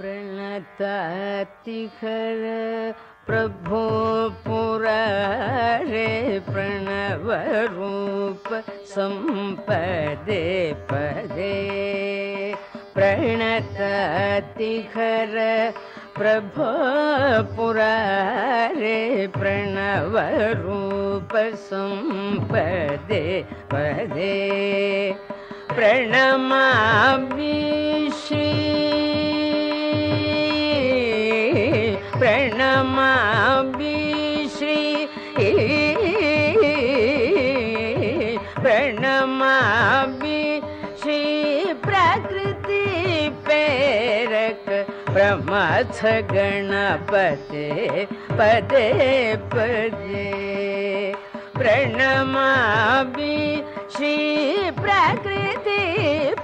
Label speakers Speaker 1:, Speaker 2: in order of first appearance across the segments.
Speaker 1: प्रणतातिखर प्रभो पुरारे प्रणवरूप सम्पदे पदे। प्रणतातिखर प्रभो पुरारे प्रणवरूप सम्पदे पदे। प्रणमामि मा गणपते पदे पदे। प्रणमाभि श्री प्रकृति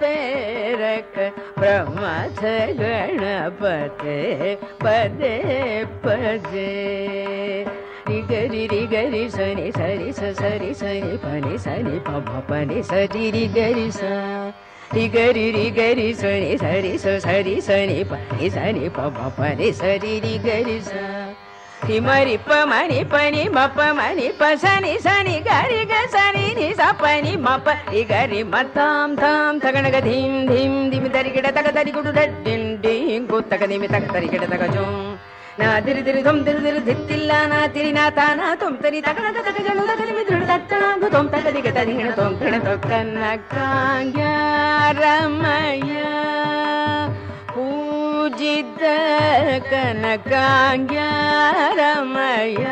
Speaker 1: पेरक प्रमा गणपते पदे पदे। गरि गरि शनि सरि सरि सरि पनि सरि पनि शरि गरि सा। ரிகரி ரிகரி சனி சரி சரி சனி பனி சனி பப பனி சரி ரிகரி மரி ப மணி பனி மப்ப மணி பசனி சனி கரி கசனி நி சப்பனி மப்ப ரிகரி மத்தாம் தாம் தகணக தீம் தீம் திமி தரிகிட தக தரி குடு டின் டீங் குத்தக திமி தக தரிகிட தக ஜோம். ನಾ ದಿರಿ ದಿರಿ ದೊಮ್ ದಿರಿ ದಿರಿ ದಿತ್ತಿಲ್ಲ ನಾ ತಿರಿ ನಾ ತಾನ ತೊಮ್ ತರಿ ತಕನ ತಕಗಳು ತಕಲಿ ಮಿದ್ರು ತತ್ತನಾಗು ತೊಮ್ ತಕದಿಗೆ ತದಿ ಹಿಣ ತೊಮ್ ಕಿಣ ತೊಕ್ಕನ ಕಾಂಗ್ಯ ರಮಯ ಪೂಜಿತ ಕನಕಾಂಗ್ಯ ರಮಯ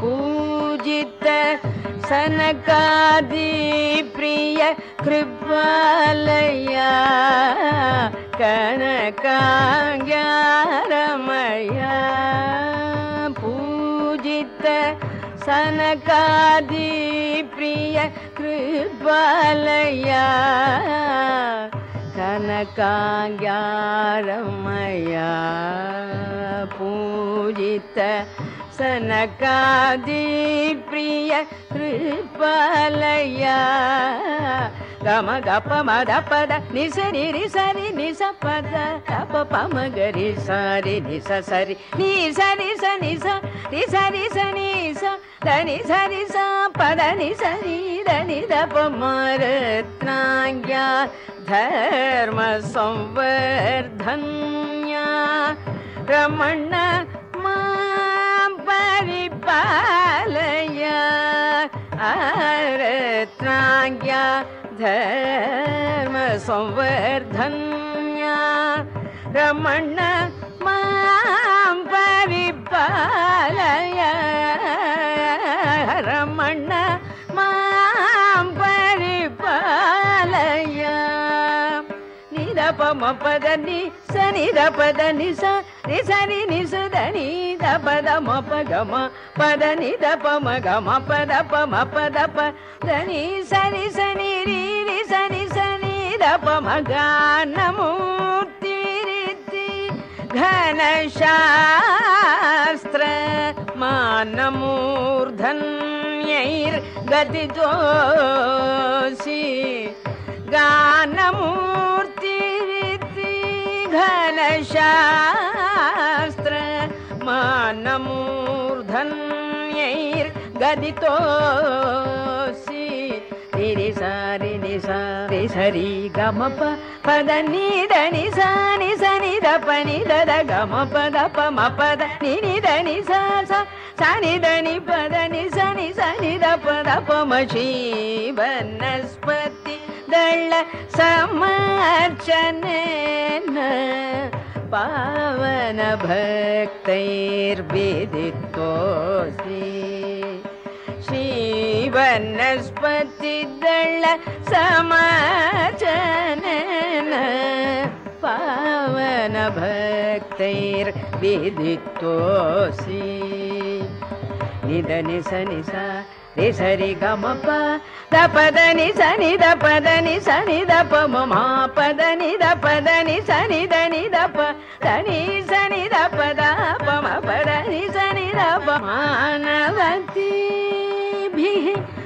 Speaker 1: ಪೂಜಿತ ಸನಕಾದಿ ಪ್ರಿಯ ಕೃಪಾಲಯ कनका पूजित सनकादि प्रिय कृष्पालया कनकाया पूजित सनकादि प्रिय कृष्पालया ప్రియ కృపాలయ గమ గప మద పద నిస నిరి సరి నిస పద గప పమ గరి సరి నిస సరి ని సరి స నిస రి సరి స నిస దని సరి స పద ని సరి దని దప మరత్నాంగ్య ధర్మ సంవర్ధన్య రమణ మా పరిపాలయ రత్నాంగ్య धर्म संवर्धन्या रमण मां मालया నిరపమ పద ని సని పద ని స ని సని ని సుదని ద పద మ ప గ మ పద ని ద ప మ గ మ పద ప మ పద ప దని సని సని రి రి సని సని ద ప మ గ నమూర్తి రితి ఘన శాస్త్ర మానమూర్ధన్యైర్ గతి గానమూ శాస్త్ర మానమూర్ధన్యైర్గదితో సిరి సారి నిసారి సరి గమ పద నిదని సాని సని పని దద గమ పద పమ పద నిదని సా సని దని పదని సని సని ద పద పమ వనస్పతి దళ్ళ సమర్చనే पावन श्रीवनस्पतिदळ बेदितोसि बनस्पति समाचन पावन भक्तेर् बितो భక్తైర్విదితోసి నిదని సని సా రి సరి గమ ప ద పద ని సని ద పద ని సని ద ప మ మా పద ని ద పద ని సని ద ని ద ప ద ని సని ద ప ద ప మ పద ని సని ద ప మానవతి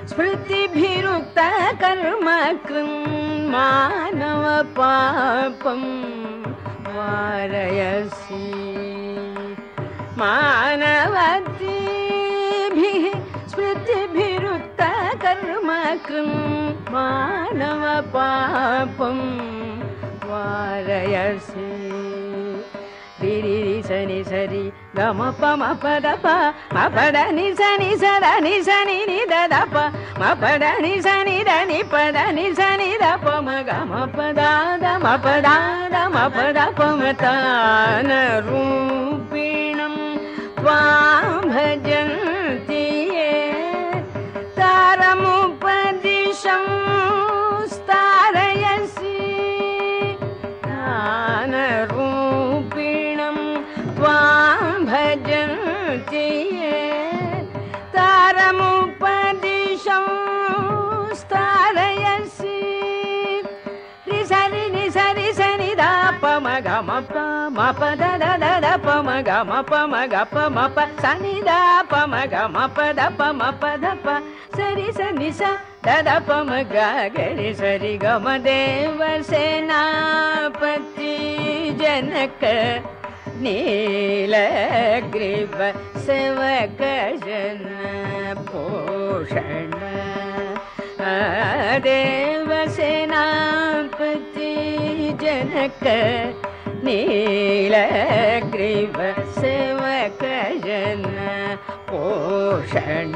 Speaker 1: స్మృతిభిరుక్త కర్మ మానవ పాపం वारयसि मानवतीभिः పృథిభిరుత్త కర్మకృం మానవ పాపం వారయసి రిరి సని సరి గమ పమ పద ప మపడ ని సని సర ని సని ని దద ప మపడ ని సని ద ని పద ని సని ద ప మ గమ పద ద మ పద ద మ పద ప మ తాన రూపిణం త్వాం భజన్ तारमुपदिशं स्तारयसि ज्ञानरूपिणं त्वां भजन्ति ये। तारमुपदिशं सनि म ग म प द प म प द प सरि सनि स द द प म ग ग रि सरि ग म देव सेनापति जनक नीलग्रीव सेवक जन पोषण देव सेनापति जनक नीलग्रीव सेवक जन पोषण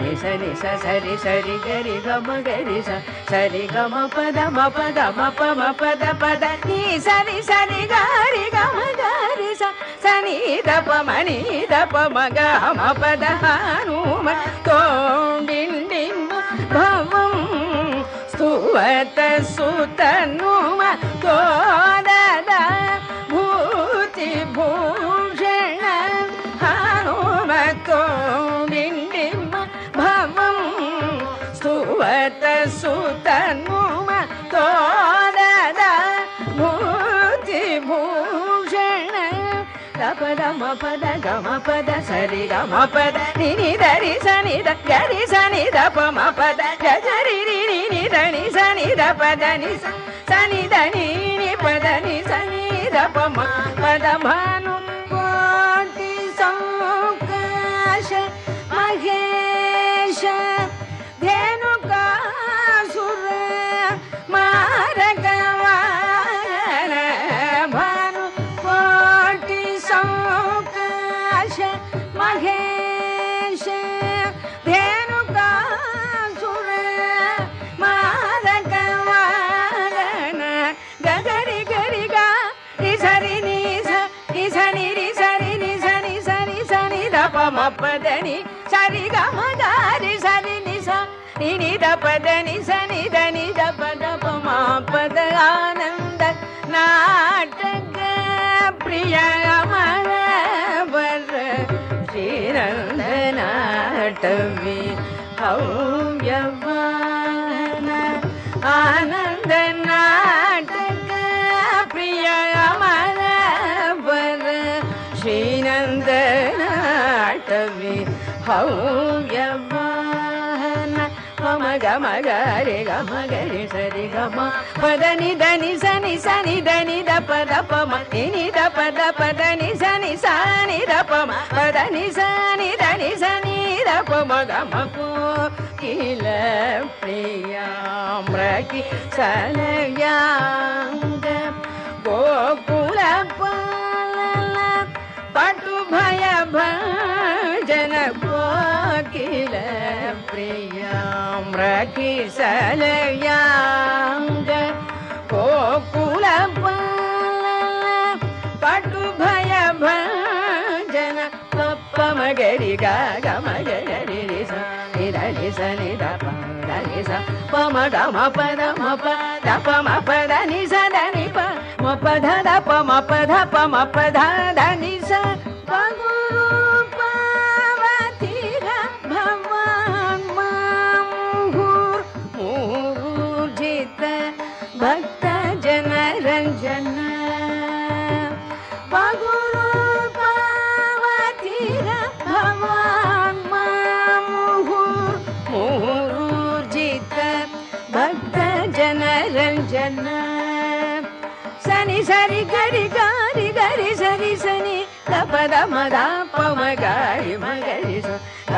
Speaker 1: निस निस सरि सरि गरि गम गरि स सरि गम पद म पद म प म पद पद नि सरि सरि गरि गम गरि स सनि द प म नि द स्तुवत सुतनुम तोदद भूति भूषण हनुम तोण्डिण्डिम भवं स्तुवत सुतनुम మపద గమ పద సరి గమ పద నిని దరి సని ద గరి సని ద ప మ పద గరి ని దని సని ద పద ని సని దని ని పద ని సని ద ప మ భాను కోటి సంకాశ మహే पदनि सनि तनि जपद पमापद आनन्द नाटक प्रिया मा श्रीनन्द नाटवी हौ य आनन्द नाटक प्रिया मा श्रीनन्द नाटवी ह మగ రే గ మగ రే సరి గ మ పద ని ద ని స ని స ని ద ని ద ప ద ప మ ని ని ద ప ద ప ద ని స ని స ని ద ప మ ప ద ని స ని ద ని స ని ద ప మ గ మ కు కిల ప్రియామ్రకి సలయా பகிசலையாங்க கோகுலப பட்டு பய பஜன பப்பமகரி கமகரி சனிதனி சனித பமகம பதம பத பம பத நிசதனி ப மபத பம பத பம பத நிச பகு भक्तजनरञ्जन जनरञ्जन हार्जित भक्ता जनरञ्जन शनि सरि गरि कारि शनि शनि कपद मि मि मगरि సరి గరి గారి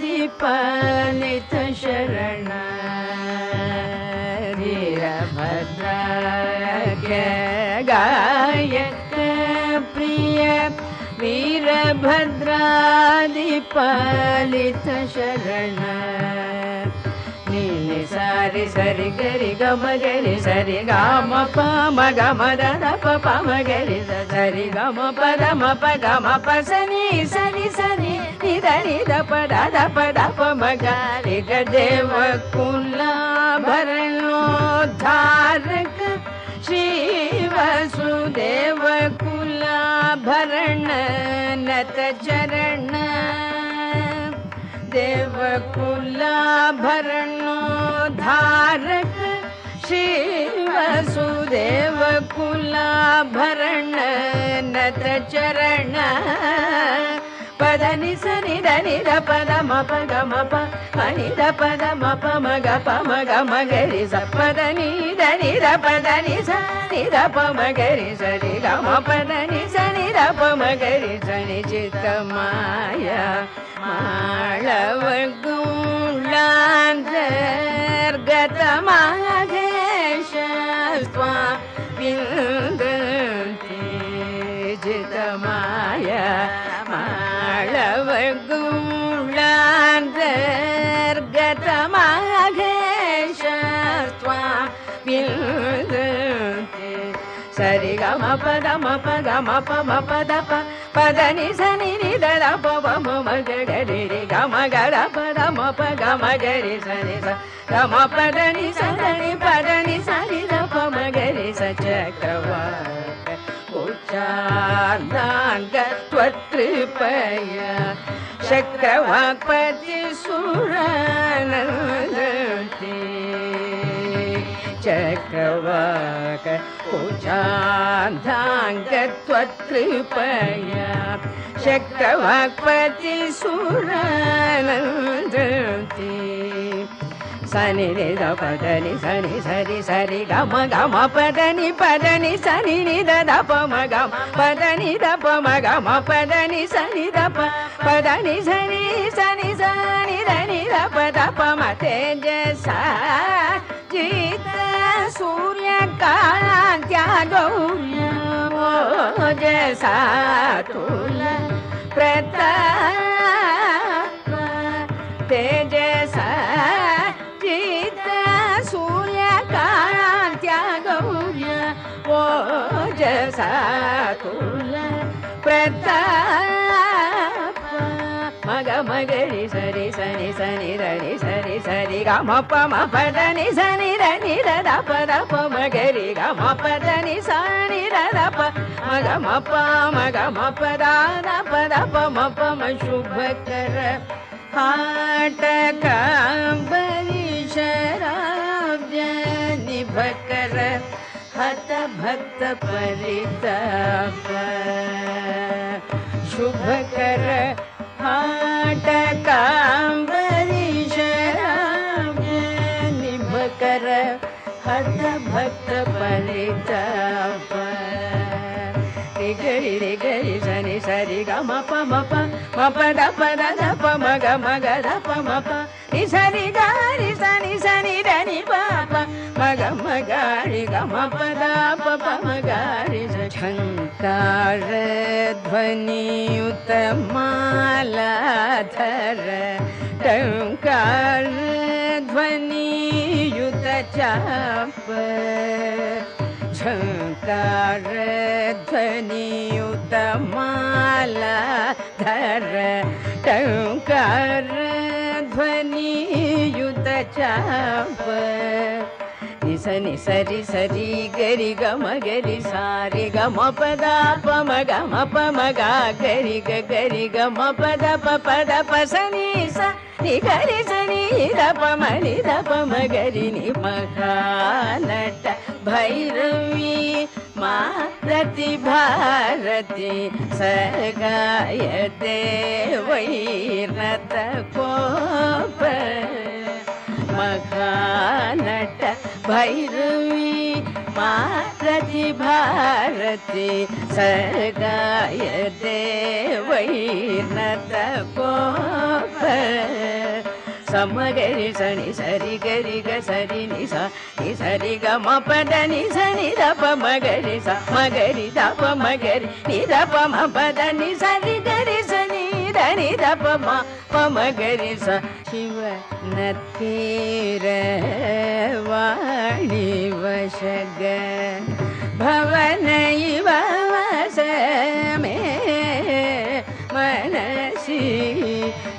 Speaker 1: दिपालित शरणीरभद्रा गायत् प्रिय वीरभद्रादिपालित शरण नीलि सारि सरि गरि गम गरि सरि गाम पाम गम दद पम गरि सरि गम पदम प गम परि सरि। सनि ధని దప దప దప మగారి గదేవ కుల భరణోద్ధారక శ్రీ వసుదేవ కుల భరణ నత చరణ देव कुलाभरणो धारक श्री वसुदेव कुलाभरण नत चरण పద నిస నిద ద పద మప గ మప అనిద పద మప మగ ప మగ మగరి స పద నిద నిద పద నిస ద ప మగరి సరి గ మ పద నిస ద ప మగరి సని చిత్త మాయ మాళవగుండాంతర్గతమాగేశ స్వా విందంతి చిత్తమాయ ಗ ಮ ಪ ದ ಮ ಪ ಗ ಮ ಪ ಮ ಪ ದ ಪ ಪ ದ ನಿ ಸ ನಿ ನಿ ದ ರ ಪ ಪ ಮ ಮ ಗ ಗ ri ri ಗ ಮ ಗ ರ ಪ ದ ಮ ಪ ಗ ಮ ಗ ri sa ni sa ಗ ಮ ಪ ದ ನಿ sa ದ ri ಪ ದ ni sa ri ದ ಪ ಮ ಗ ri sa च क व உச்சார்நான்கத்வத்ருபய சக்கரவாக்பதி சுரணி चक्रवाक उचान्धाङ्गत्वत्कृपया चक्रवाक्पति सुरनन्दति सनि रे पदनि सनि सरि सरि गम गम पदनि सनि नि प म गम पदनि द प म पदनि सनि द प पदनि सनि सनि सनि द नि द प चित सूर्य कांत्या गौर्य जैसा तुल प्रताप तेजस चित सूर्य कांत्या गौर्य वो जैसा तुल प्रता మగ మగరి సరి సని సని రణి సరి సరి గమ పమ పదని సని రణి రద పద ప మగరి గమ పదని సని రద ప మగ మ ప మగ మ పద ద పద ప మ ప మ శుభకర हाटकाम्बरी शराब्य निभकर हत भक्त परिताप शुभकर हाटकाम्बरी शराब्य निभकर हत भक्त परिताप रे गरि रे गरि सनि सरि ग म प म प म प द प द द प म ग म ग द प म प नि सरि ग रि सनि सनि द नि प प म ग म ग रि ग म प द प प म ग रि स झङ्कार ध्वनियुत मालाधर टङ्कार ध्वनियुत चाप झङ्कार ध्वनियुत माला धर। टङ्कार ध्वनियुत चाप नि సని సరి సరి గరి గమ గరి సారి గమ పద పమ గమ పమ గా గరి గ గరి గమ పద ప పద ప సని స ని గరి సని ద పమ ని ద పమ గరి ని మహానట భైరవి మా రతి భారతి సగాయతే వైరత కోప మహానట భైరవి మారతి భారతి సగాయతే వైనత కోప సమగరి సని సరి గరి గ సరి ని స ని సరి గ మ పద ని స ని ద ప మగరి స మగరి ద ప మగరి ని ద ప మ పద ని సరి గరి స ಧನಿ ದಪ ಮ ಪಮ ಗರಿ ಸ ಶಿವನ ತೀರ ವಾಣಿ ವಶಗ ಭವನ ಇವ ವಸ ಮೇ ಮನಸಿ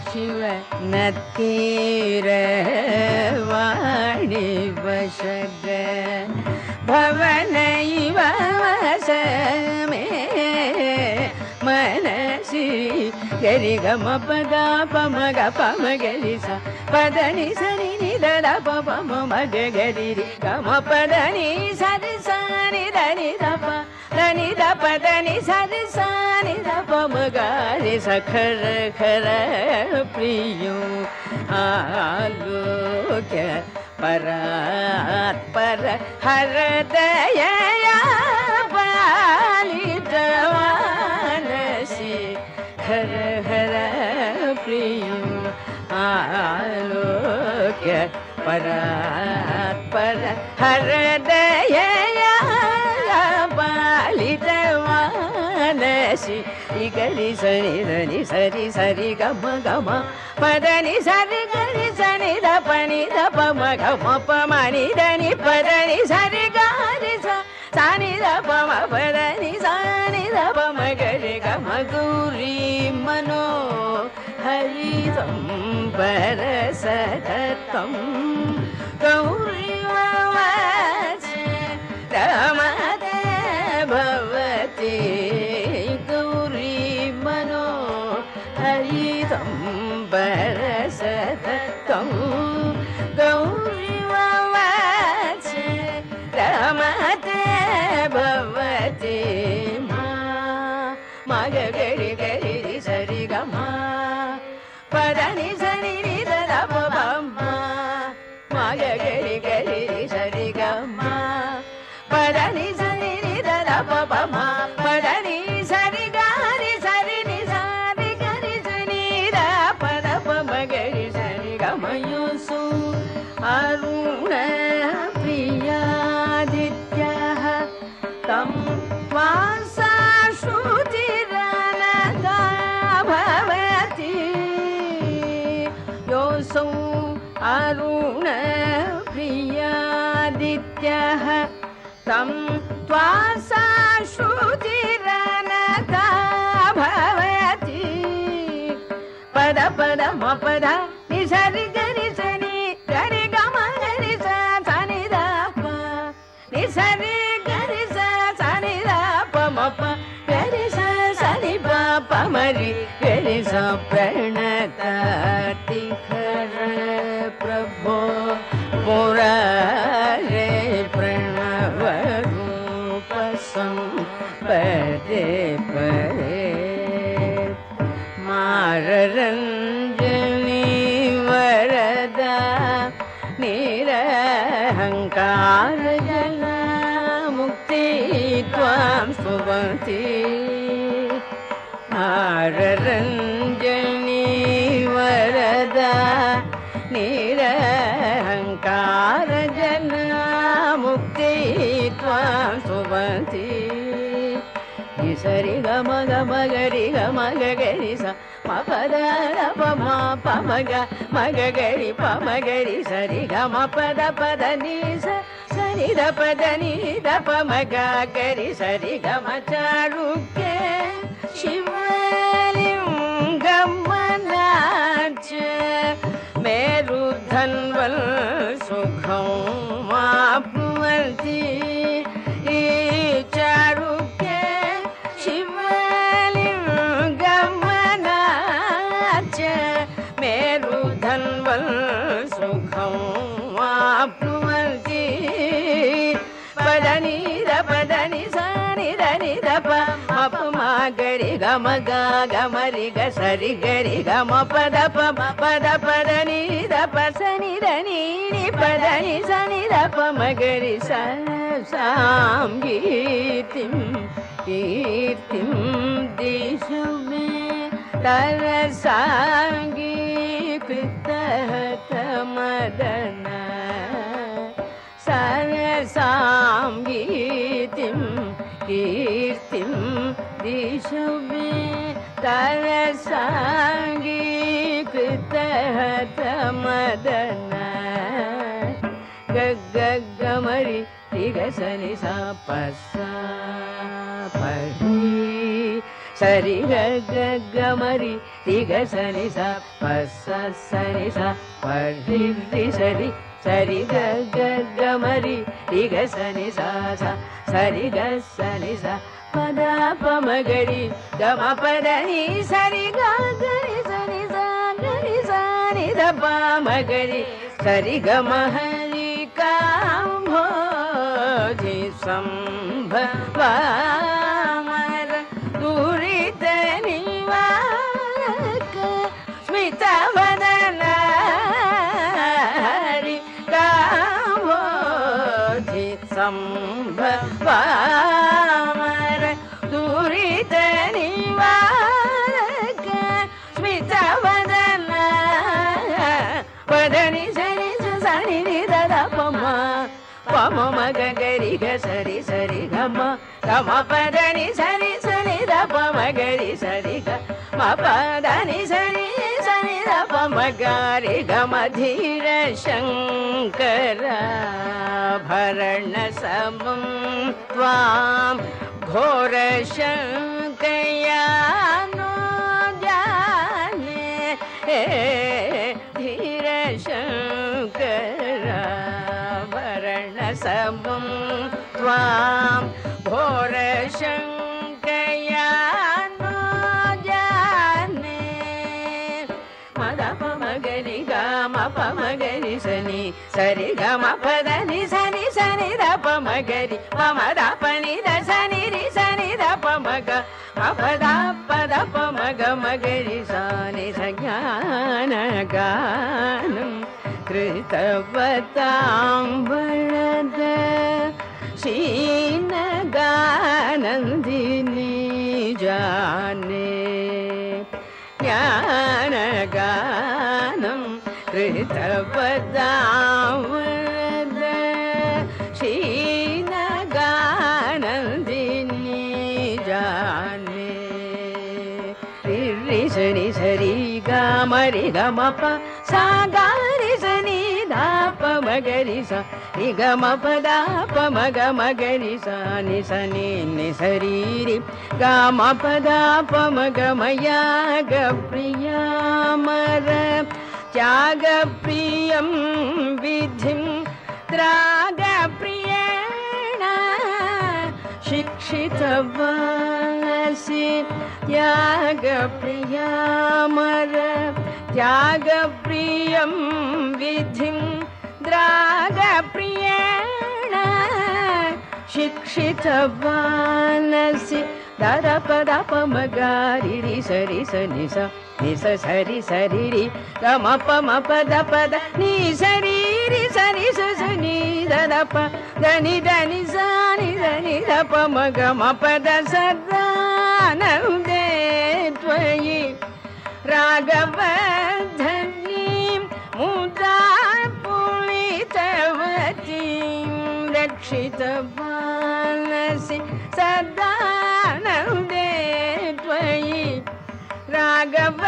Speaker 1: ಶಿವನ ತೀರ ವಾಣಿ ವಶಗ ಭವನ ಇವ ವಸ ಮೇ ಮನಸಿ ಗರಿ ಗಮ ಪದ ಪಮ ಗ ಪಮ ಗರಿ ಸ ಪದ ನಿ ಸರಿ ನಿ ದ ಪ ಪಮ ಮಗ ಗರಿ ರಿ ಗಮ ಪದ ನಿ ಸರಿ ಸ ನಿ ದ ನಿ ದ ಪ ದ ನಿ ದ ಪದ ನಿ ಸರಿ ಸ ನಿ ದ ಪ ಮಗ ರಿ ಸ ಖರ ಖರ ಪ್ರಿಯೋ ಆಲೋಕ್ಯ ಪರಾತ್ ಪರ हर हर प्रिय आलोक्य पर हर दया पालित मानसि गली सरी धनि सरी सरी गम गम पदनि पनी द पम गम पमानी मघम पदनी सरी गारी सानी द पम पदनी सानी द पम गरी गम गुरी सरसतम् ौरी कमदे भवति। Okay, okay. त्वासा श्रुतिरनदा भवति। पद पद म पद नि सरि गरि सनि गरि गम गरि सा सनि द प नि सरि गरि सा सनि द प మగ మగరి పమగరి సరి मग गरि पगरि सरि गम प दनि सरि दप धनि दरि सरि गम चारु శివలింగం शिव गमला సుఖం धनवर्जी గరి గమ గా గమరి గ సరి గరి గమ పద ప పద పద ని దప సని దని ని పద ని సని దప మగరి స సాం గీతిం కీర్తిం దిశు మే తర సాంగీ కృత మదన सरसां गीतिं तरङ्गी कृत मदन गगगमरीरिग सनि साप्प सा पठि। सरि गगमरि तिगसनि इग सनि सप्प सनि सा पठि सरि गगग मरि इग सा सरि गसनि सा గ సని స పద పమగరి గమ పదని సరి గరి సని స గరి సని ద పమగరి సరి గమ హరి కాంభోజి సంభవ सरि सरि गम गमपदनि सनि सनि दपमगरि सरि ग मपदनि सनि सनि दप मगारि गम धीर शङ्कर भरण स घोर शङ्कयान ज्ञाने हे धीरशङ् समं त्वां घोरशङ्कया नो जाने मदपमगरि गमपमगरि सनि सरि गमपदनि सनि सनि दपमगरि मम दपनि द सनि रि सनि दपमग अपदा पदपमग मगरि सनि सज्ञानगानम् कृतवतां वरद शीनगानन्दिनी जाने ज्ञानगानं कृतवतां वरद शीनगानन्दिनी जाने रि सरि सरि गामरि गमप सा सनि दाप मगरि सा रि गम पदा प मग मगरि सा नि सनि नि सरीरि गाम पदा प मग मया ग प्रियामर त्याग प्रियं विधिं त्राग प्रियेण शिक्षितवासि त्यागप्रियामर त्यागप्रियं विधिं रागप्रियण शिक्षितवानसि ददा सरि पिरि सरि सनि सि सरि सरिरि गम नि निरीरि सरि सनि ददप धनि धनि सरि जनि दपमगमपद त्वयि रागव मुदा रक्षितवासि सदानन्दे त्वयि। राघव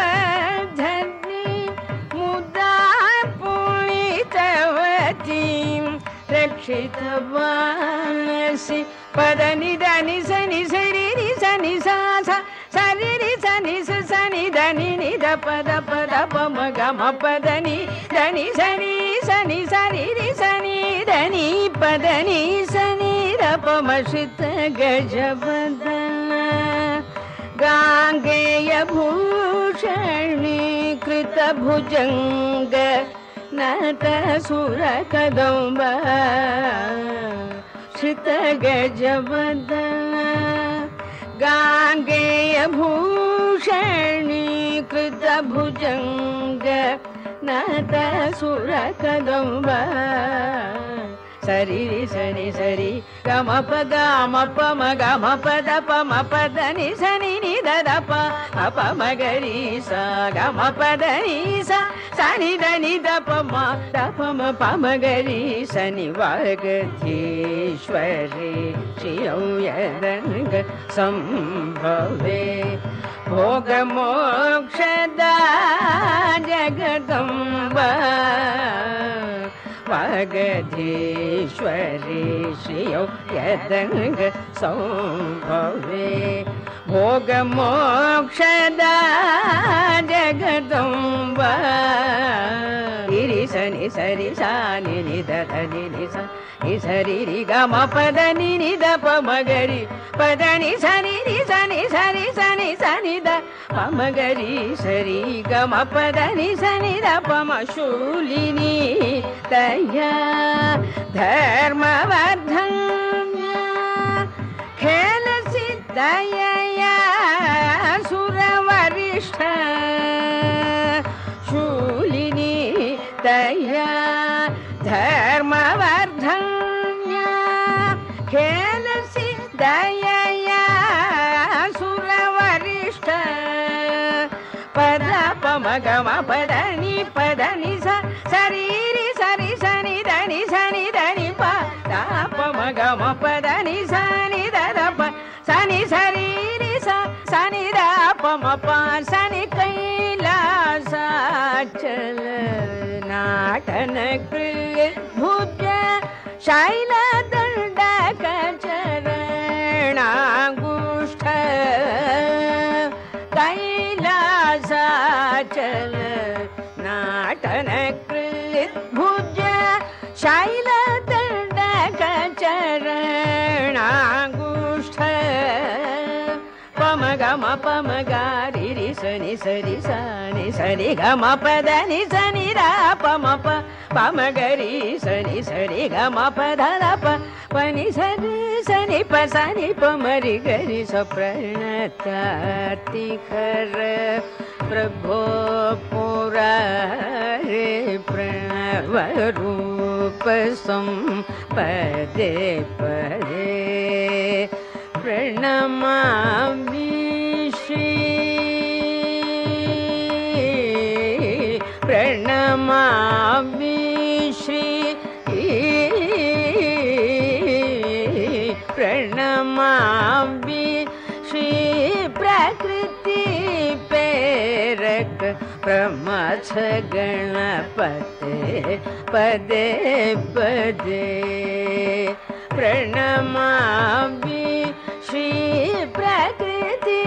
Speaker 1: मुदा पुणितवती रक्षितवानसि पदनि सनि शनि शरीरि शनि सा सा सरि रि सनि स सनि धनि नि द पद पद प म ग म पदनि धनि सनि సని సరి రి సని దని పదని సని రపమషిత గజబదన गाङ्गेय भूषणी कृत भुजङ्ग नत गाङ्गे भूषणी कृत भुजं सरि नतः सुरथदं वा सरि सनि सरि गमप गमपमगमपद पमपदनि सनि निदप अपमगरी स गमपधनि सा சனி தனி தபமா தபம பமகரி சனி வாகதீஸ்வரி क्षियं यदङ्गे भोग मोक्षदा मगधीश्वरी श्रियौ यदङ्ग सम्भवे। भोगमोक्षदा जगदम्ब। इरि सनि सरि सनि दधनि सा रि गमपदानि निप मगरि पदनि सनि निगरिसरि गमपदनि सनि दपमशुलिनी तया धर्मव धन्यया సురవరిష్ట శూలిని तया दया सुरवरिष्ठ पद पमगम पदनि पदनि स शरीरि सरि सनि दनि सनि दनि प पमगम पदनि सनि दद प सनि शरीरि स सनि द पम प सनि कैलासाचल नाटन कृ भुज शैलदण्डक रि सनि सरि सनि सरि गम पद नि सनि रा पम प पम गरि सनि सरि गम पद र प पनि सनि सनि प सनि प मरि गरि स प्रणतातिखर प्रभो पुरारे प्रणव रूप सं पदे पदे प्रणमामि श्री प्रणमामि श्री प्रणमामि श्री प्रकृति प्रेरक प्रमथ गणपते पदे पदे प्रणमामि श्री प्रकृति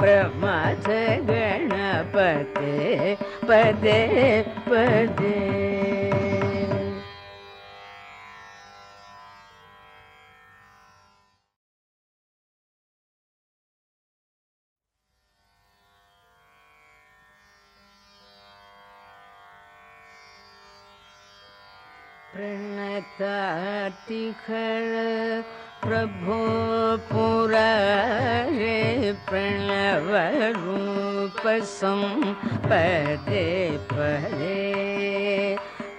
Speaker 1: प्रमथ गणपते पदे पदे। प्रणतातिखर प्रभो पुरारे प्रणव रूप पदे पदे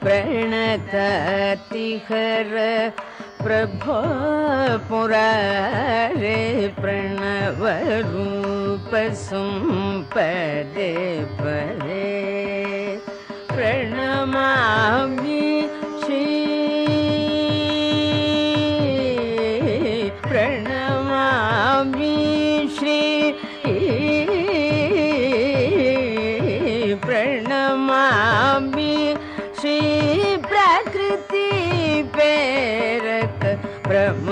Speaker 1: प्रणतातिखर प्रभो पुरारे प्रणव रूप पदे पदे प्रणमामि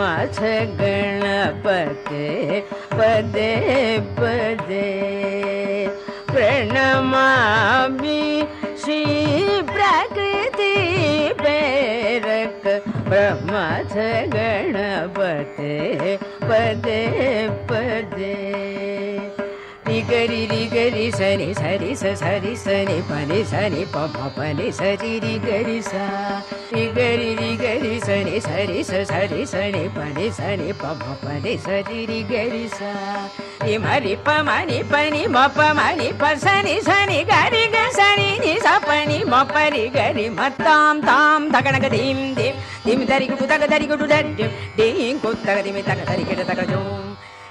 Speaker 1: मा गणपते पदे पदे। प्रणमामि श्री प्रकृति प्रेरक प्रमा गणपते पदे पदे। గరి రి గరి సని సరి సరి సని పని సని పమ పని సరి రి రిగరి సా. రి గరి సని సరి సరి సని పని సని పమ పని సరి రి గరి సా మరి పమని పని మప మని పసని సని గరి గ సని ని సపని మపరి గరి మత్తాం తాం తగనగ దీం దీం. దిం దరిగుడు తగ దరిగుడు దడ్డి డీం కుత్తగ దిమి తగ దరిగిడ తగ జోం.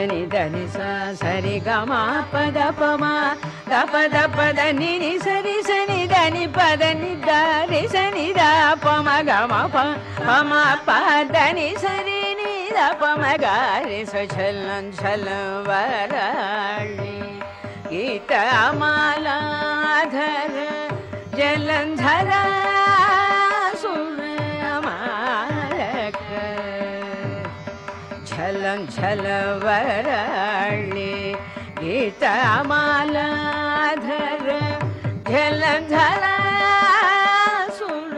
Speaker 1: దని దని సరి గమ పద పమ దప దప దని సరి సని దని పదని దారి సని దా పమ గమ పమ పదని సరి ని ద పమ గారి సలం సలం వరాళి గీత మాలాధర జలంధరా छलम छल वरणी गीता माला धर झल झल सुर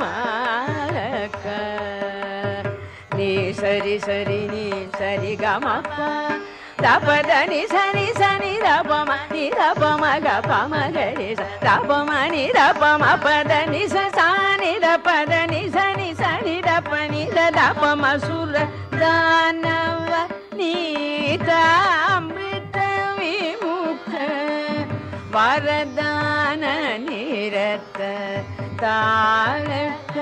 Speaker 1: मारक. नी सरी सरी नी सरी गम दप धनि सनि सनि दप म नि दप म ग प म ग रे दप म नि दप म प धनि स सा नि दप धनि सनि सनि दप नि द दप म दानव नीतामृत विमुख वरदान निरत तारक।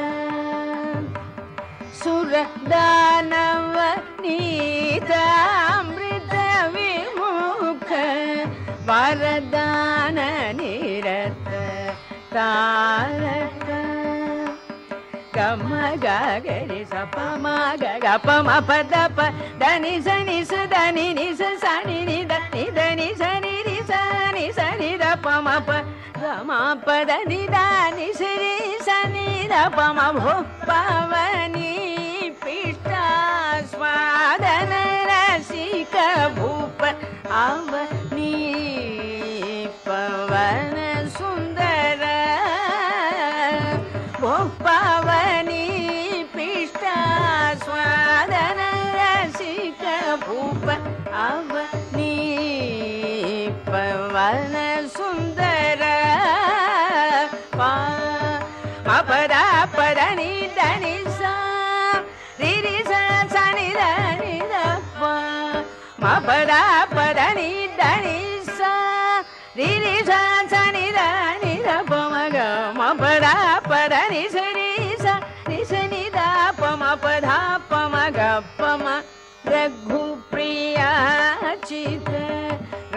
Speaker 1: सुर दानव नीतामृत विमुख वरदान निरत तारक గమ గరి సప మ గ ప మ ప ద ప ద ని స ని స ద ని ని స స ని ని ద ని ద ని స ని రి స ని స ని ద ప మ ప గ మ ప ద ని ద ని స రి స ని ద ప మ భో పవని పిష్ట స్వాదన రసిక భూప అవని పవన पवन सुन्दर पदा पदनि दनि सा रिरि सा सनि दनि दप मपदा पदनि दनि सा रिरि सा सनि दनि दप मग मपदा पदनि सरि सा नि सनि दा पम पधा पम ग पम रघुप्रिया चित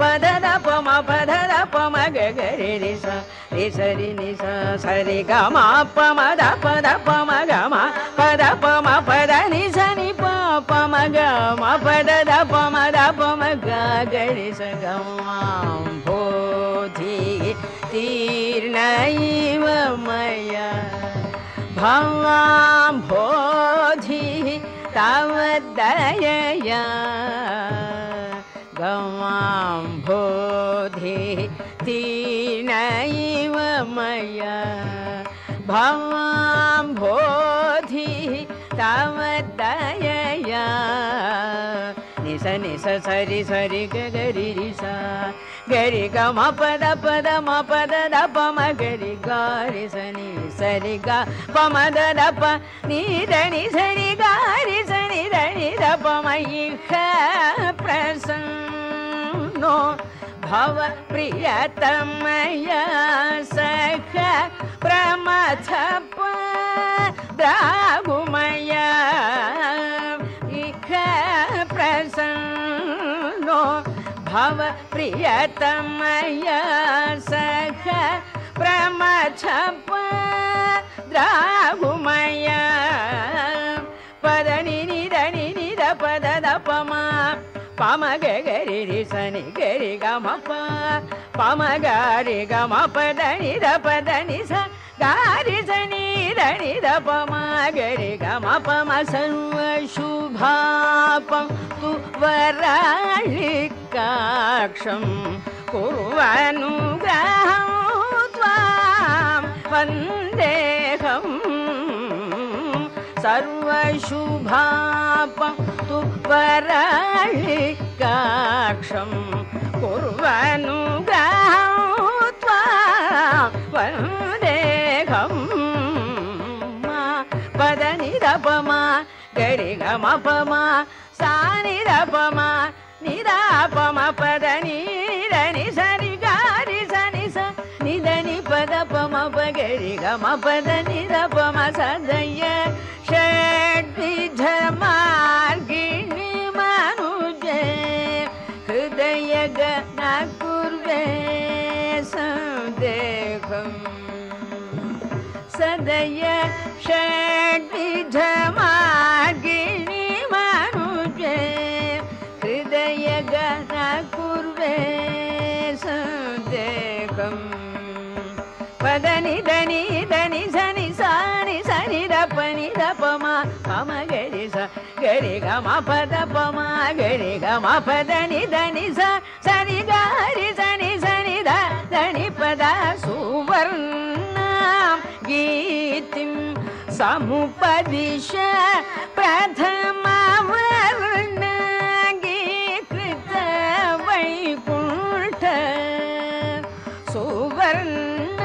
Speaker 1: मन्दर रघुप्रियार्चित राजीव चरण मघ प्रणाशन भुज मन्दर पद द पम पद द पम ग ग रे रे स रे स रे नि स स रे ग म प प प ग म प द प म प द नि प पद द पम द पम ग गरि स ग भोधि तीर्णैव मया भवां भोधि तावदयया गवां भोधि तीर्णैव मया। भवां भोधि तावदयया निस निस सरि सरि गरि सा गरि ग म पद पद म पद द प म गरि गारि सनि सरि ग प म द द प नि द नि सरि गारि सनि द नि द प म इख प्रसन्नो भव प्रियतमया सख प्रमथ प प्रियतमया सख प्रमथ प द्रागुमया पद नि नि द नि नि द पद द प म पम ग गरि रि स नि गरि ग म प पम ग रि ग म प द नि द प द नि स गारि स नि द नि द प म गरि ग म प म सर्व शुभापं तु वराळिकाक्षं कुर्वनुग्रहं त्वां वन्देहम् सर्वशुभापं तु वराळिकाक्षं कुर्वनुग्रहं त्वां वन्देहम् पद निरपमा गरि ग म प म सा निरपमा निरापम पद निर नि सरि गारि स नि स निद नि पद षड्विध मार्गिणि मनुजे हृदय गण कुर्वे सन्देहम्। पद नि दनि दनि सनि सानि सनि द पनि द प म मम गरि स गरि ग म पद प म गरि ग म पद नि दनि स सनि गारि सनि सनि द दनि पद सुवर्णां गीतिं समुपदिश प्रथमवर्ण गीकृत वैकुण्ठ सुवर्णां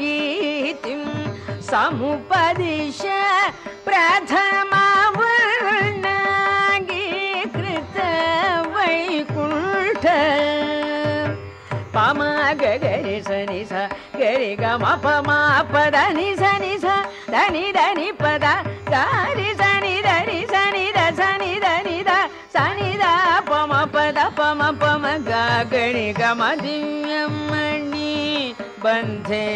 Speaker 1: गीतिं समुपदिश प्रथमवर्ण गीकृत वैकुण्ठ पम ग गरि स नि स गरि ग म प म प द नि स नि स द नि द नि प द गारि स नि द नि स नि द स नि द नि द स नि द प म प द प म प म ग गणि ग म दिव्यमणि बन्धे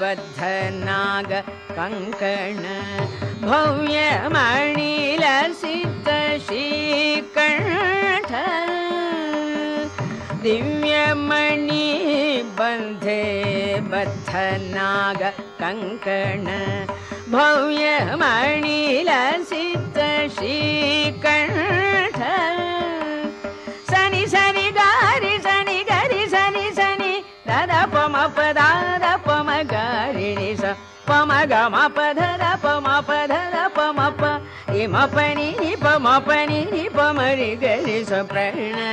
Speaker 1: बद्ध नाग कङ्कण भव्यमणि लसित श्रीकण्ठ दिव्यमणि बन्धे बद्ध नाग कङ्कण। भव्यमणि लसित श्रीकण्ठ। सनि सनि गारि सनि गरि सनि सनि दद प म प द प म गारि नि स। प म ग म प ध द प म प ध द प म प इ म प नि नि प म प नि नि प म रि गरि स प्रणतातिहर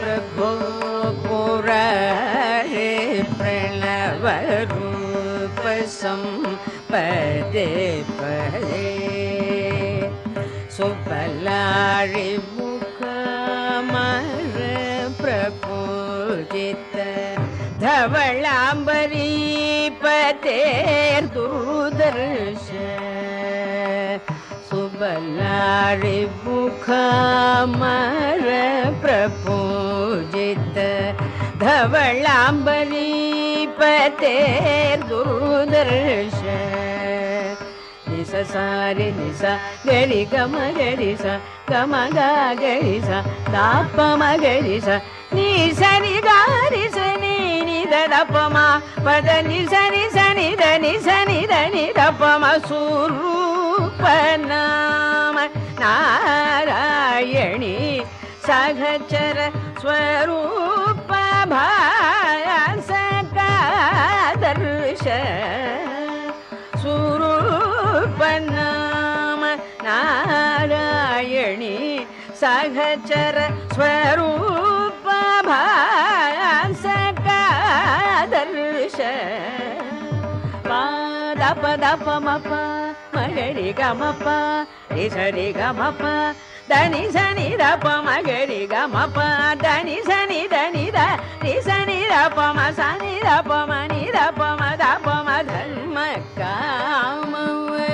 Speaker 1: प्रभो पुरारे प्रणव रूप पदे पदे सुपलारि मर प्रपूजित धवलाम्बरी re ni sa ga ri ga ma ga ri sa ga ma ga ga ri sa da pa ma ga ri sa ni sa ni ga ri sa ni ni da da pa ma pa da ni ಶ ದಪ ದಪ ಮಪ ಮಗರಿ ಗಮಪ ನಿಸರಿ ಗಮಪ ಧನಿ ಸನಿ ದಪ ಮಗರಿ ಗಮಪ ಧನಿ ಸನಿ ಧನಿ the ನಿ ಸನಿ ದಪ ಮ ಸನಿ ದಪ ಮ ನಿ ದಪ ಮ ದಪ ಮ ಧರ್ಮ ಕಾಮವ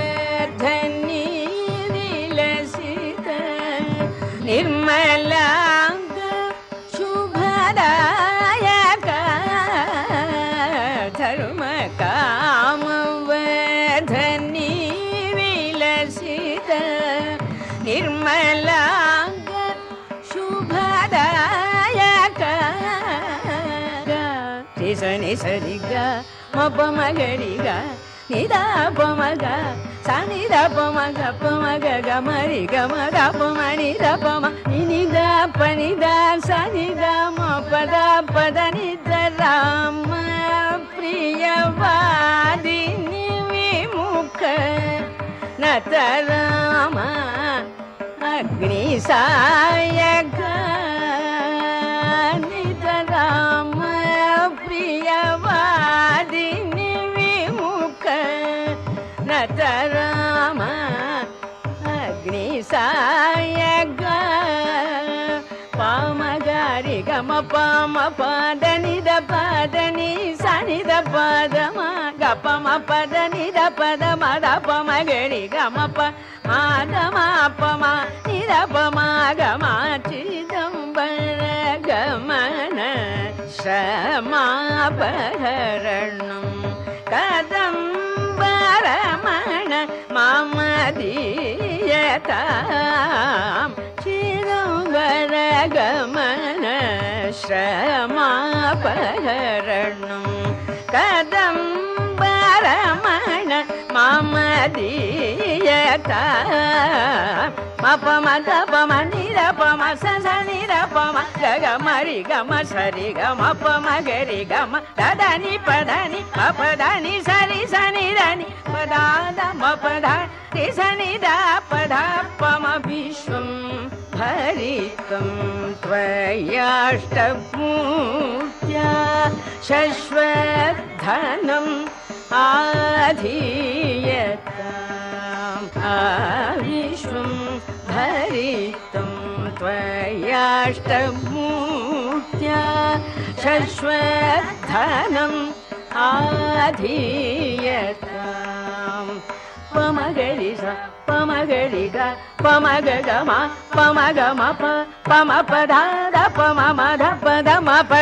Speaker 1: సని సరిగా మప నిదా నిదాపమగ సని దపమగ పమగ గమరి గమ దపమణి దపమ నిద పనిద సని దమ పద పద నిద రామ ప్రియవాదిని విముఖ నత రామ అగ్ని సాయక राम अग्निसायग पामगारि गम पाम पादनिद पादनि सनिद पादम गपम पदनिद पदम दपम गणि गमप मादमापम निरपमा गमाचिदम्बर गमन श्रमापहरणं कदम् मण ममीयतां क्षीरं वरगमन श्रयमापहरणं कथम् ण मामदीयत अपमधपम निरपम सदनिरपम जगमरि गम सरि गमपम गरि गम ददनि पदनि अपदनि सरि सनि रनि सनिदनि पदा दमपदानि सनिधापदा पम विश्वं हरितं त्वयाष्टपूत्या शश्वधनम् आधीयताम् आविश्वं भरितं त्वयाष्टमूर्त्या शश्व पमगम प पम पमगलिक पम मध पमपदा द पममधपदमपदनि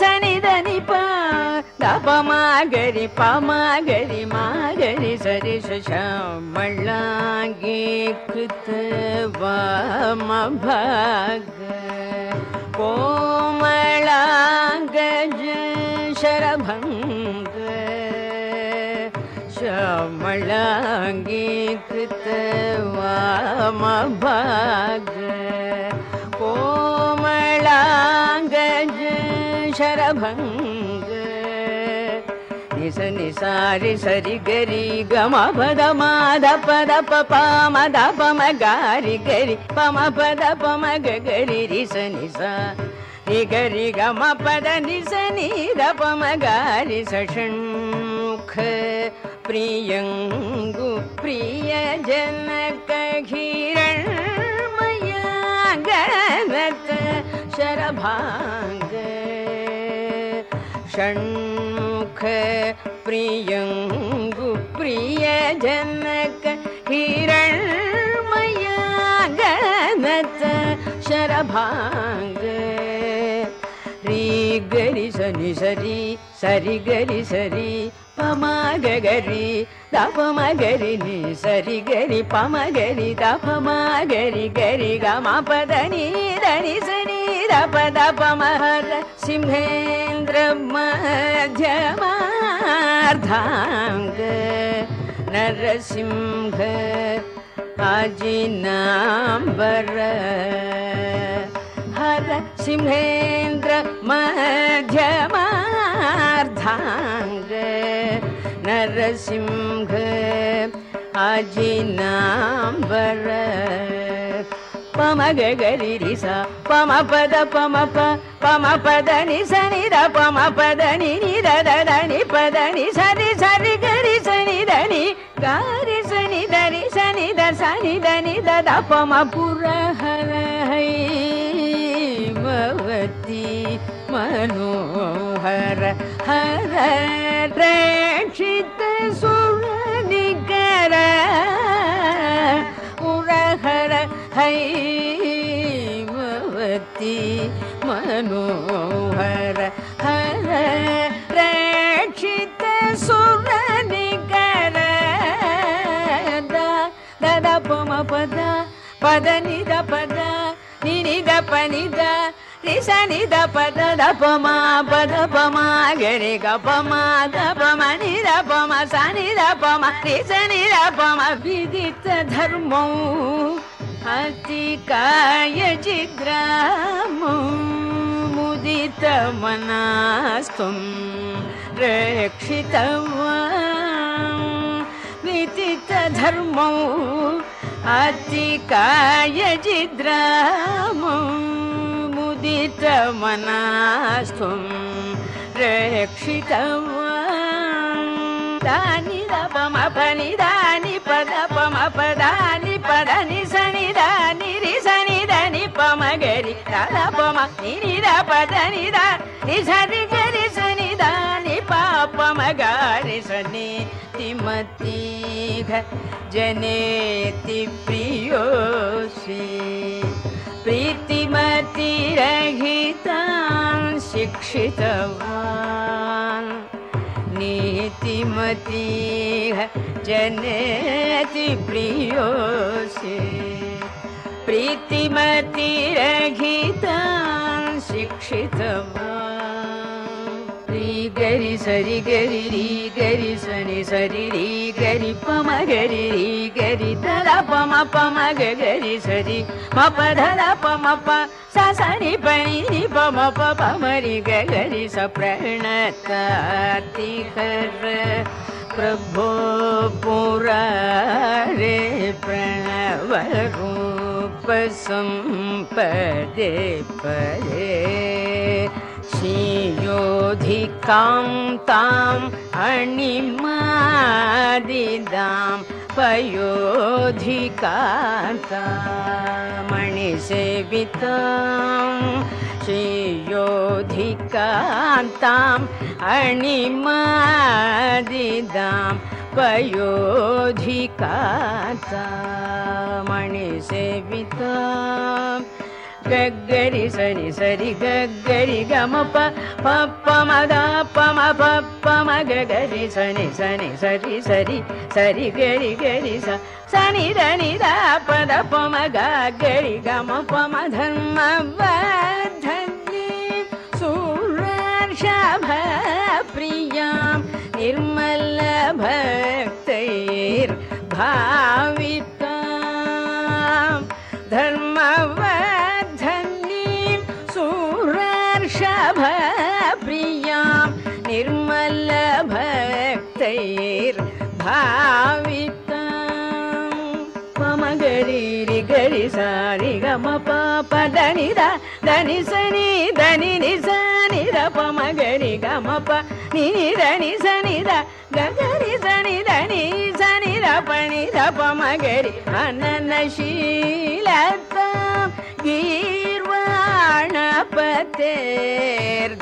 Speaker 1: स निदनिप द पमागरि पमागरि मागरि सरि स श्यामलाङ्गी कृत वाम भाग कोमलाङ्गज शरभङ्ग श्यामलाङ्गीकृत वामभाग कोमलाङ्गज शरभङ्ग నిస నిసారి సరి గరి గమ పద మాధ పద ప మద పమ గారి గరి పమ పద పమ గరి రిస నిస రి గరి గమ పద నిస ని ద పమ గారి సషణ్ముఖ ప్రియంగు ప్రియ జనక హిరణ్మయ గణత శరభాంగ षण्मुख प्रियुप्रियजनक हिरण शरभाग शरभाङ्ग। रीगरि सनि सरि सरि गरि सरि पमागरि दपमगरि नि सरि गरि पमगरि दपमागरि गरि गमपदनि गी सरि पदा सिंहेन्द्रमध्यमार्धाङ्ग नरसिंह अजिनाम्बर हर सिंहेन्द्र मध्यमार्धाङ्ग नरसिंह अजिनाम्बर पम गरि सा पम पद पम प पम पद नि सनि द पम पद नि नि द द द नि पद नि सरि सरि गरि सनि द नि गारि सनि द नि सनि द सनि द नि द द पम पुर हर है भवति मनोहर हर रक्षित सुरनिकर उरहर हैमवती मनोहर हर रक्षित सुरनिकर दद पद निद पद निनिद पनिद निस निद पद द पमा पद पमा गरे ग पमा द पमा निद पमा स निद पमा निस निद पमा विदित धर्मो अतिकाय जिग्रामो मुदित दानि दपमपनि दानि पदपमपदानि पदनि सनि दानि रि सनि दनि पम गरि दपम निनि द पदनि दा नि सरि गरि सनि दानि पापम गारि सनि। तिमति जनेति प्रियोषि प्रीतिमतिरहितान् शिक्षितवान्। नीतिमतिः जनेति प्रियोषि। प्रीतिमतिरहितान् शिक्षितवान् री गरि सरि गरि री गरि सनि सरि री गरि पम गरि री गरि धर पम पम ग गरि सरि प धर प स सनि पनि नि पम प पम रि ग गरि स प्रणतातिहर प्रभो पुरारे प्रणव रूप सम्पदे परे श्रियोधिकां ताम् अणिमादिदां पयोधिकान्तामणिसेवितां श्रियोधिकान्ताम् अणिमादिदां पयोधिकान्तामणिसेविताम् गग्गरि గగ్గరి సరి సరి గగ్గరి గమ ప పమ ద పమ పమ గగరి సని సని సరి సరి సరి గరి గరి సని దని ద పద పమ గరి గమ పమ ధర్మ వర్ధని సూర్షభ ప్రియాం నిర్మల భక్తైర్ భావితాం ధర్మవ பிரியாம் நிர்மல பக்தைர் பாவித்தாம். மமகரீரி கரி சாரி கமபா பதனித தனிசனி தனி நிசனித பமகரி கமப நினித நிசனித ககரி சனி தனி சனித பணித பமகரி அனநீலத்தாம் கீ पतेर्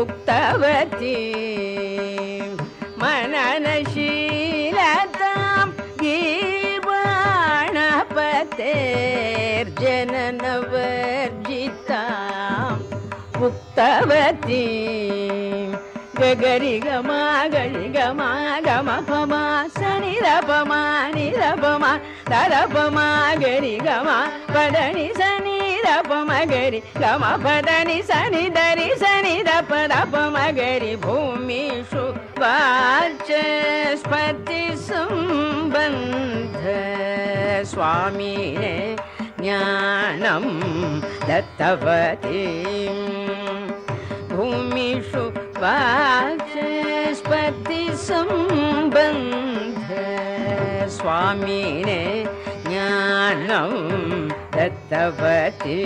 Speaker 1: उक्तवती। मननशीलतां हि बाणपतेर् जनवर्जिता उक्तवती। गगरि गमा गी गमा गमासानि रपमानि रपमा निरपमा दरपमा गरि गमा पदनि सनि रपम गरि गम पदनि सनि दरि सनि रप रपम गरि भूमिषु वाचस्पति सम्बन्ध स्वामी ज्ञानं दत्तवती। भूमिषु वाचस्पति सम्बन्ध स्वामिने ज्ञानं दत्तवती।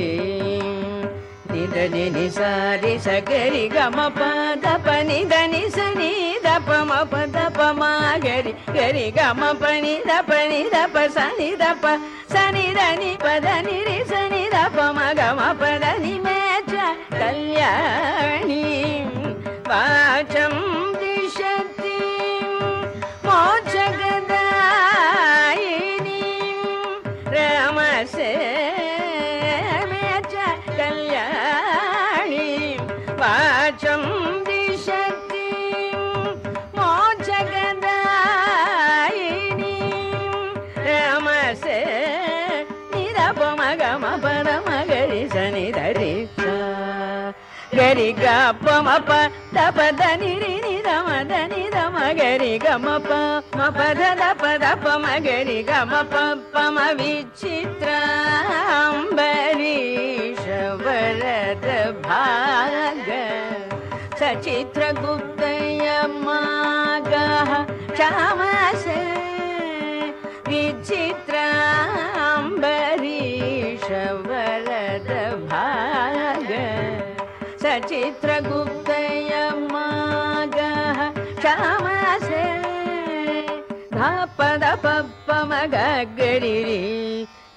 Speaker 1: निदनि निसारि सगरि गम पदप निदनि सनि दप मप दप मा गरि गरि गम पनि दप सनि दप सनि दनि पद निरि सनि दप म च कल्याणी दिशति। मोक्षगदायिनीं గరి గమ దప దని ని దమ దని దమ గరి గమ ప మ పద దప దప మ గరి గమ ప పమ విచిత్ర అంబరీష వరద భాగ సచిత్ర గుప్తయ మాగ క్షమసే విచిత్ర అంబరీష వరద భాగ सचित्रगुप्तय मागः क्षमसे धपद पप्पमगरिरि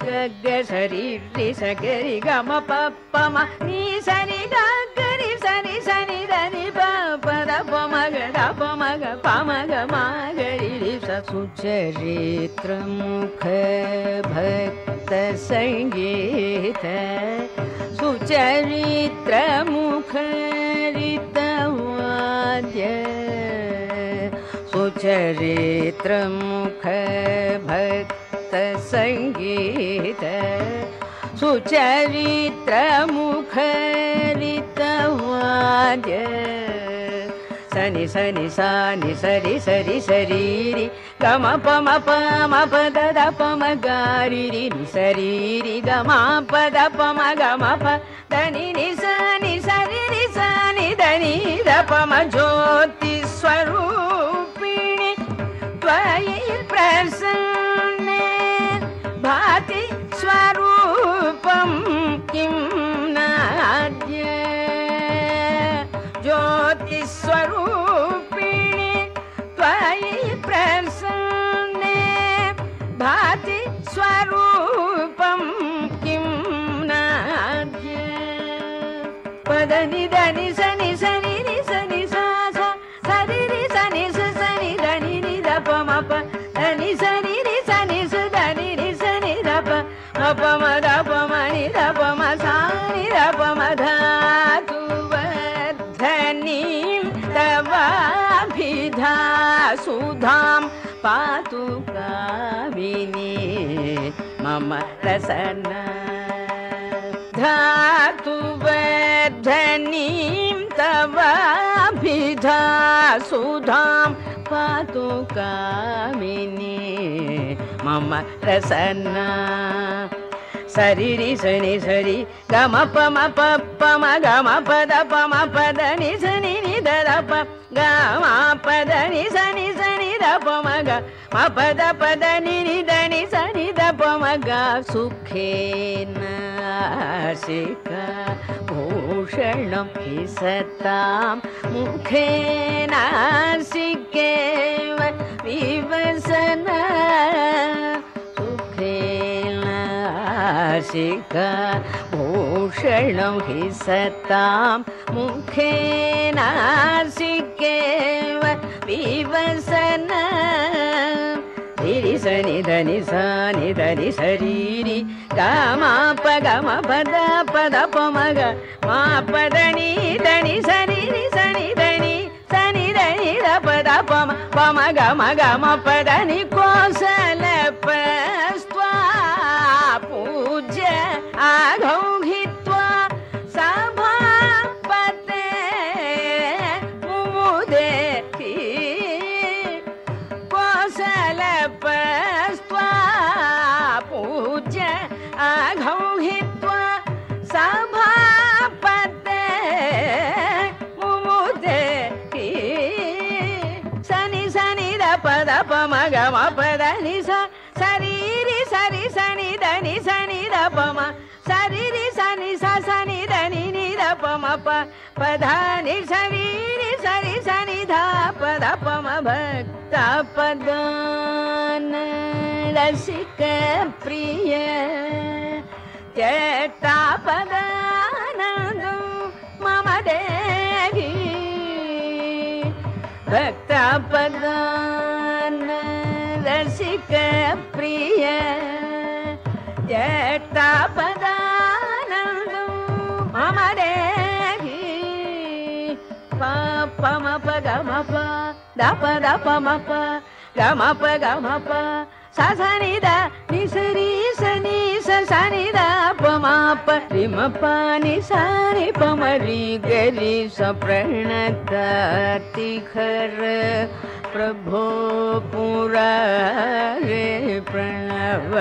Speaker 1: गग्ग शरीरि सगरि गम पप्पम नि सनि गगरि सनि सनि दनि पद पमग दपमग पमग मागरिरि सुचरित्रमुख भक्त सङ्गीत सुचरित्रमुखरितवाद्य सुचरित्रमुख भक्त सङ्गीत सुचरित्रमुखरितवाद्य। सनि सनि सानि सरि सरि शरीरि गमपम पदपम गारिरि शरि गमपद पम गमप धनि सनि सरिनि सनि धनि दपम ज्योतिस्वरूप त्वयि प्रसन्मे भाति स्वरूपं किम्? పదని దని సని సని ని సని సా సా సరి రి సని స సని దని ని దప మప దని సని రి సని స దని రి సని దప మప మ దప మ ని దప మ సా ని దప మ ధాతు వర్ధనీం తవాభిధా సుధాం పాతు కామిని మమ రసన धातुवर्धनीं तवाभिधा सुधां पातु कामिनी मम रसन्ना सरिरि सनि सरि गम पम पम गम पद पम पद नि सनि नि दर प गम पद नि सनि सनि द पम ग म पद पद नि नि द नि सनि द पम ग सुखेन नासिका भूषणं हि सतां मुखे नासिकेव विवसन सुखे हि सतां मुखे विवसन धिरि रि सनि धनि सा नि धनि शरीरि गा मा प ग म पद पद प म ग मा पद नि धनि सनि रि सनि धनि सनि धनि द द नि सनि द प म सरि रि सनि सा सनि द नि नि द प म प पद नि सरि रि सरि सनि ध पद प म भक्त पदान रसिक प्रिय चेष्टा पदानन्दु मम देहि भक्त पदान रसिक प्रिय चेष्टा पदानन्दु मम देहि प प म प ग म प द रि रि रि रि रि प्रभो पुरारे प्रणव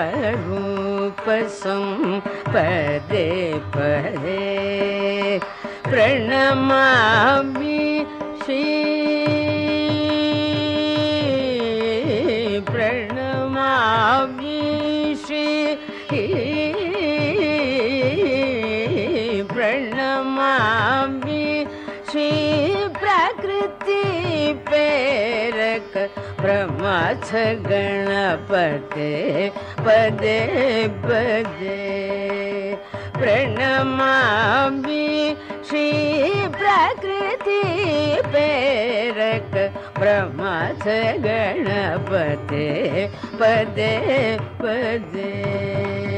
Speaker 1: रूप सं पदे पदे प्रणमामि श्री प्रमाथ गणपते पदे पदे। प्रणमामि श्री प्रकृति प्रेरक प्रमाथ गणपते पदे पदे